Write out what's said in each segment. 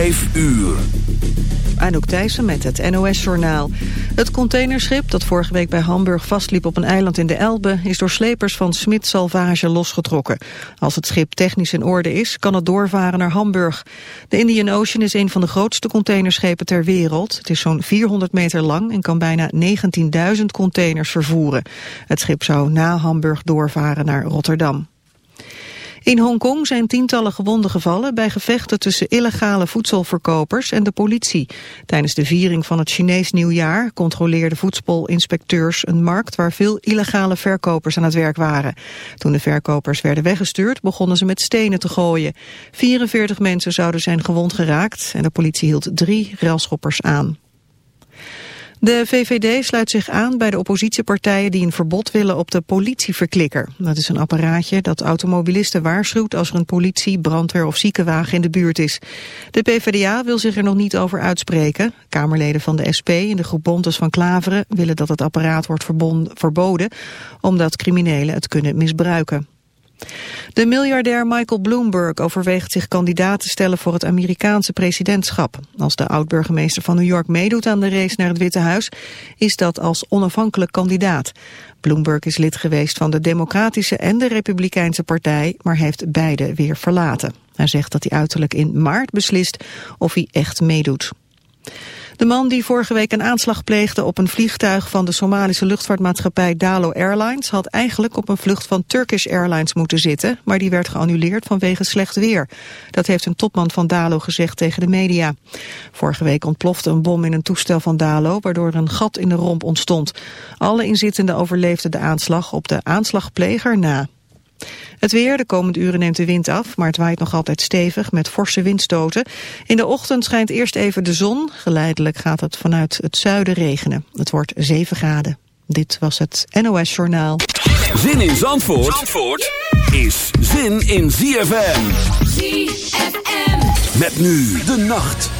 Vijf uur. Anouk Thijssen met het NOS-journaal. Het containerschip dat vorige week bij Hamburg vastliep op een eiland in de Elbe... is door slepers van Smit Salvage losgetrokken. Als het schip technisch in orde is, kan het doorvaren naar Hamburg. De Indian Ocean is een van de grootste containerschepen ter wereld. Het is zo'n 400 meter lang en kan bijna 19.000 containers vervoeren. Het schip zou na Hamburg doorvaren naar Rotterdam. In Hongkong zijn tientallen gewonden gevallen bij gevechten tussen illegale voedselverkopers en de politie. Tijdens de viering van het Chinees nieuwjaar controleerden voedselinspecteurs een markt waar veel illegale verkopers aan het werk waren. Toen de verkopers werden weggestuurd begonnen ze met stenen te gooien. 44 mensen zouden zijn gewond geraakt en de politie hield drie railschoppers aan. De VVD sluit zich aan bij de oppositiepartijen die een verbod willen op de politieverklikker. Dat is een apparaatje dat automobilisten waarschuwt als er een politie, brandweer of ziekenwagen in de buurt is. De PvdA wil zich er nog niet over uitspreken. Kamerleden van de SP en de groep Bontes van Klaveren willen dat het apparaat wordt verboden, omdat criminelen het kunnen misbruiken. De miljardair Michael Bloomberg overweegt zich kandidaat te stellen voor het Amerikaanse presidentschap. Als de oud-burgemeester van New York meedoet aan de race naar het Witte Huis, is dat als onafhankelijk kandidaat. Bloomberg is lid geweest van de Democratische en de Republikeinse partij, maar heeft beide weer verlaten. Hij zegt dat hij uiterlijk in maart beslist of hij echt meedoet. De man die vorige week een aanslag pleegde op een vliegtuig van de Somalische luchtvaartmaatschappij Dalo Airlines had eigenlijk op een vlucht van Turkish Airlines moeten zitten, maar die werd geannuleerd vanwege slecht weer. Dat heeft een topman van Dalo gezegd tegen de media. Vorige week ontplofte een bom in een toestel van Dalo, waardoor een gat in de romp ontstond. Alle inzittenden overleefden de aanslag op de aanslagpleger na. Het weer, de komende uren neemt de wind af, maar het waait nog altijd stevig met forse windstoten. In de ochtend schijnt eerst even de zon. Geleidelijk gaat het vanuit het zuiden regenen. Het wordt 7 graden. Dit was het NOS Journaal. Zin in Zandvoort, Zandvoort is zin in ZFM. ZFM. Met nu de nacht.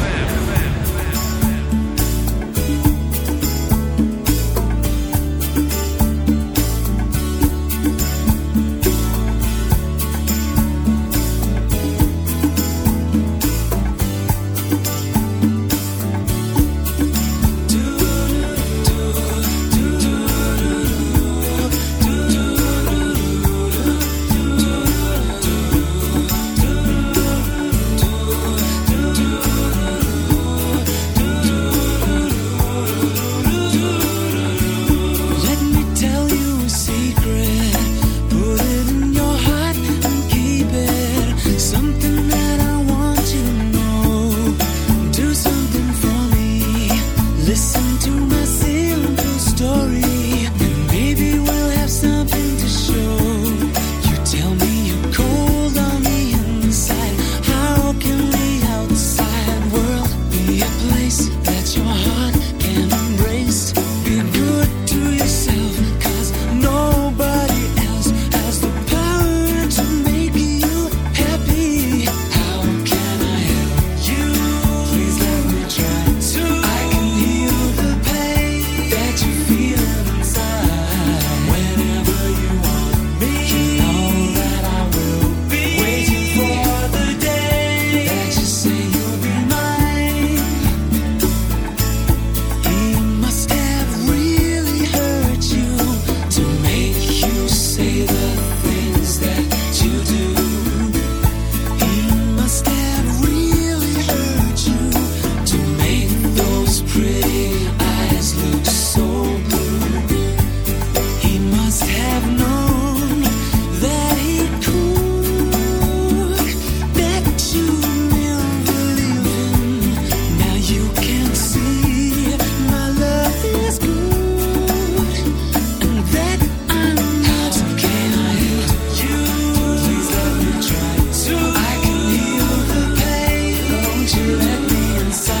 inside.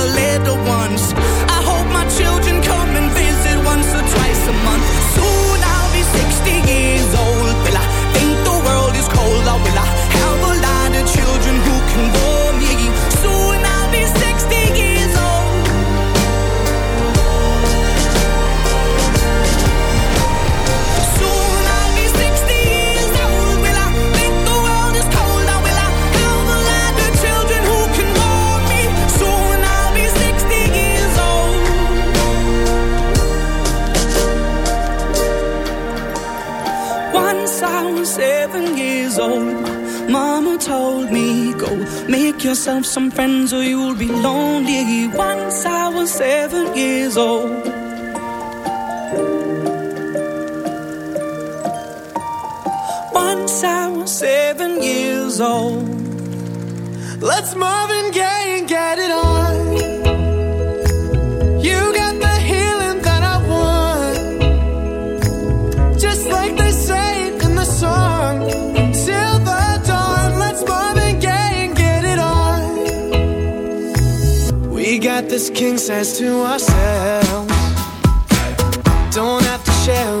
make yourself some friends or you'll be lonely. Once I was seven years old. Once I was seven years old. Let's Marvin this to ourselves. Don't have to share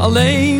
Alleen